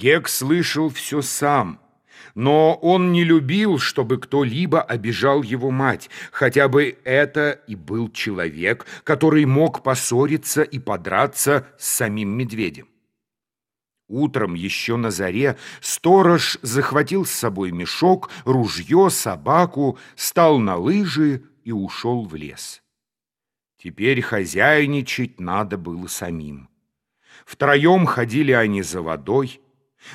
Гек слышал все сам, но он не любил, чтобы кто-либо обижал его мать, хотя бы это и был человек, который мог поссориться и подраться с самим медведем. Утром, еще на заре, сторож захватил с собой мешок, ружье, собаку, стал на лыжи и ушел в лес. Теперь хозяйничать надо было самим. Втроем ходили они за водой,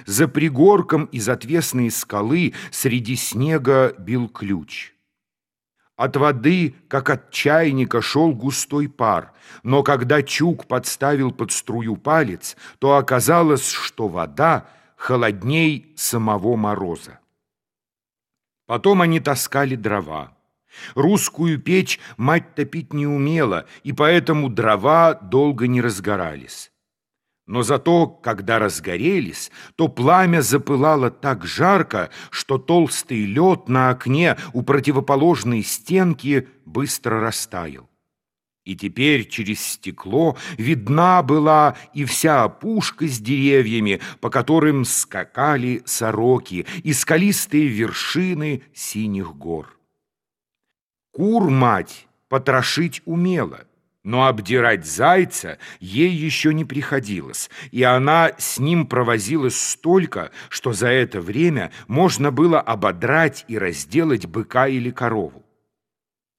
за пригорком из отвесной скалы среди снега бил ключ. От воды, как от чайника, шел густой пар, но когда Чук подставил под струю палец, то оказалось, что вода холодней самого мороза. Потом они таскали дрова. Русскую печь мать топить не умела, и поэтому дрова долго не разгорались. Но зато, когда разгорелись, то пламя запылало так жарко, что толстый лед на окне у противоположной стенки быстро растаял. И теперь через стекло видна была и вся опушка с деревьями, по которым скакали сороки, и скалистые вершины синих гор. Кур мать потрошить умела — но обдирать зайца ей еще не приходилось, и она с ним провозилась столько, что за это время можно было ободрать и разделать быка или корову.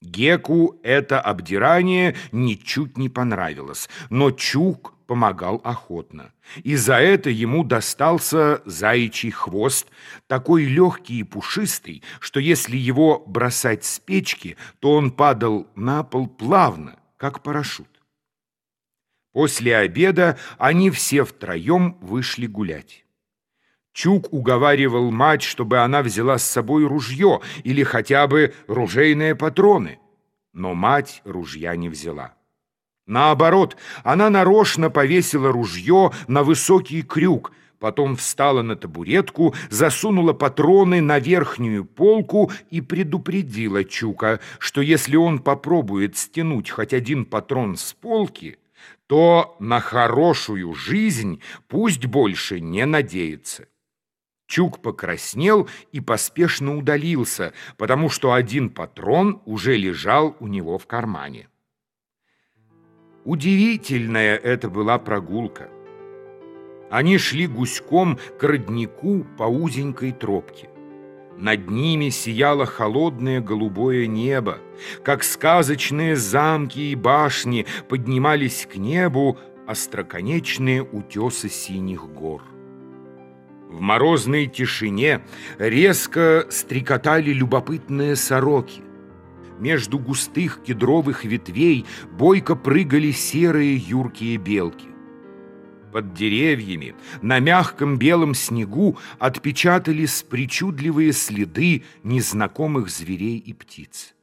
Геку это обдирание ничуть не понравилось, но Чук помогал охотно. И за это ему достался заячий хвост, такой легкий и пушистый, что если его бросать с печки, то он падал на пол плавно, как парашют. После обеда они все втроем вышли гулять. Чук уговаривал мать, чтобы она взяла с собой ружье или хотя бы ружейные патроны, но мать ружья не взяла. Наоборот, она нарочно повесила ружье на высокий крюк – потом встала на табуретку, засунула патроны на верхнюю полку и предупредила Чука, что если он попробует стянуть хоть один патрон с полки, то на хорошую жизнь пусть больше не надеется. Чук покраснел и поспешно удалился, потому что один патрон уже лежал у него в кармане. Удивительная это была прогулка. Они шли гуськом к роднику по узенькой тропке. Над ними сияло холодное голубое небо. Как сказочные замки и башни поднимались к небу остроконечные утесы синих гор. В морозной тишине резко стрекотали любопытные сороки. Между густых кедровых ветвей бойко прыгали серые юркие белки. Под деревьями на мягком белом снегу отпечатались причудливые следы незнакомых зверей и птиц.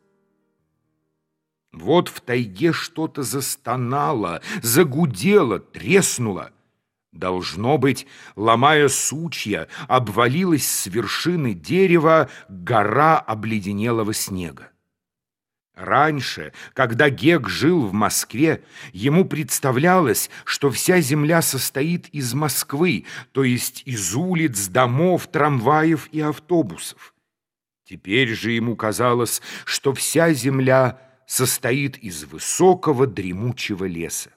Вот в тайге что-то застонало, загудело, треснуло. Должно быть, ломая сучья, обвалилась с вершины дерева гора обледенелого снега. Раньше, когда Гек жил в Москве, ему представлялось, что вся земля состоит из Москвы, то есть из улиц, домов, трамваев и автобусов. Теперь же ему казалось, что вся земля состоит из высокого дремучего леса.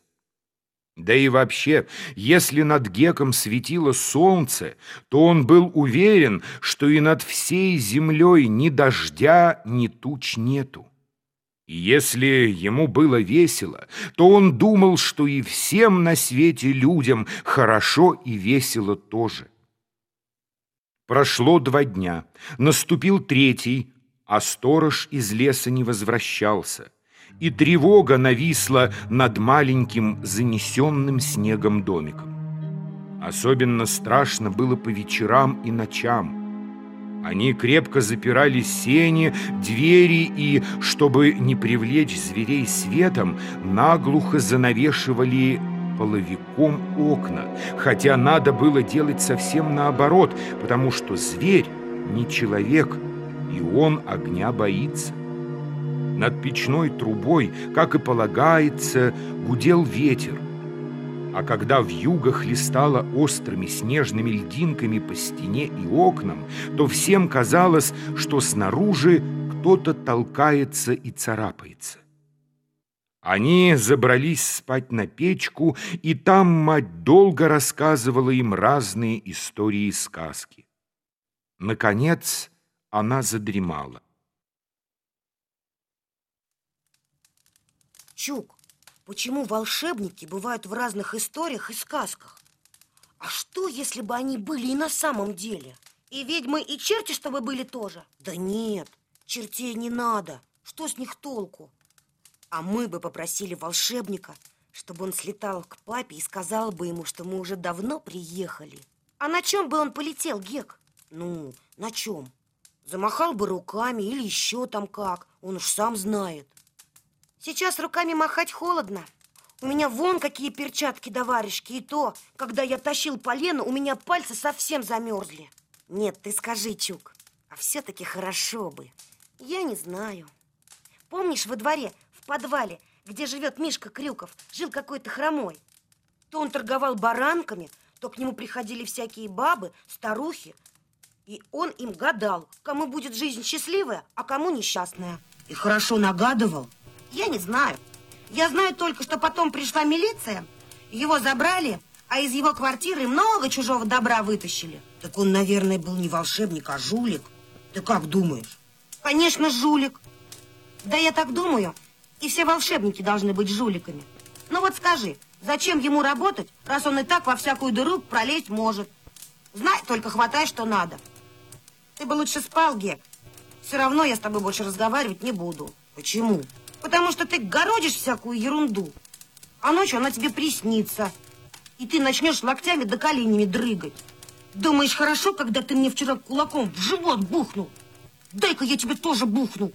Да и вообще, если над Геком светило солнце, то он был уверен, что и над всей землей ни дождя, ни туч нету. И если ему было весело, то он думал, что и всем на свете людям хорошо и весело тоже. Прошло два дня, наступил третий, а сторож из леса не возвращался, и тревога нависла над маленьким занесенным снегом домиком. Особенно страшно было по вечерам и ночам – они крепко запирали сени, двери и, чтобы не привлечь зверей светом, наглухо занавешивали половиком окна, хотя надо было делать совсем наоборот, потому что зверь не человек, и он огня боится. Над печной трубой, как и полагается, гудел ветер, А когда в юго хлестало острыми снежными льдинками по стене и окнам, то всем казалось, что снаружи кто-то толкается и царапается. Они забрались спать на печку, и там мать долго рассказывала им разные истории и сказки. Наконец она задремала. Чук, почему волшебники бывают в разных историях и сказках? А что, если бы они были и на самом деле? И ведьмы, и черти, чтобы были тоже? Да нет, чертей не надо. Что с них толку? А мы бы попросили волшебника, чтобы он слетал к папе и сказал бы ему, что мы уже давно приехали. А на чем бы он полетел, Гек? Ну, на чем? Замахал бы руками или еще там как, он уж сам знает. Сейчас руками махать холодно. У меня вон какие перчатки варежки, и то, когда я тащил полено, у меня пальцы совсем замерзли. Нет, ты скажи, Чук, а все-таки хорошо бы. Я не знаю. Помнишь, во дворе подвале, где живет Мишка Крюков, жил какой-то хромой. То он торговал баранками, то к нему приходили всякие бабы, старухи, и он им гадал, кому будет жизнь счастливая, а кому несчастная. И хорошо нагадывал? Я не знаю. Я знаю только, что потом пришла милиция, его забрали, а из его квартиры много чужого добра вытащили. Так он, наверное, был не волшебник, а жулик. Ты как думаешь? Конечно, жулик. Да я так думаю, и все волшебники должны быть жуликами. Ну вот скажи, зачем ему работать, раз он и так во всякую дыру пролезть может? Знай, только хватай, что надо. Ты бы лучше спал, Гек. Все равно я с тобой больше разговаривать не буду. Почему? Потому что ты городишь всякую ерунду. А ночью она тебе приснится. И ты начнешь локтями да коленями дрыгать. Думаешь, хорошо, когда ты мне вчера кулаком в живот бухнул? Дай-ка я тебе тоже бухну.